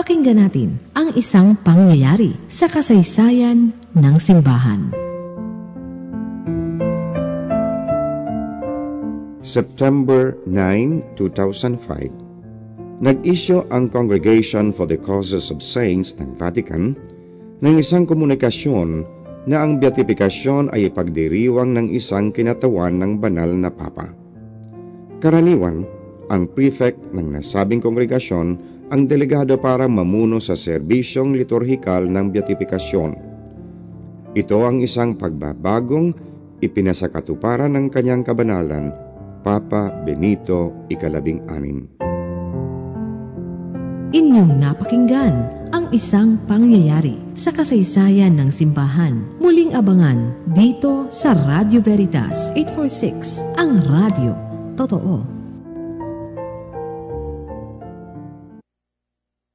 Pakinggan natin ang isang pangyayari sa kasaysayan ng simbahan. September 9, 2005 Nag-isyo ang Congregation for the Causes of Saints ng Vatican ng isang komunikasyon na ang beatifikasyon ay ipagdiriwang ng isang kinatawan ng banal na papa. Karaniwan, ang prefect ng nasabing kongregasyon ang delegado para mamuno sa serbisyong liturhikal ng beatifikasyon. Ito ang isang pagbabagong ipinasakatuparan ng kanyang kabanalan Papa Benito Ikalabing Anim. Inyong napakinggan ang isang pangyayari sa kasaysayan ng simbahan. Muling abangan dito sa Radio Veritas 846, ang radio. Totoo.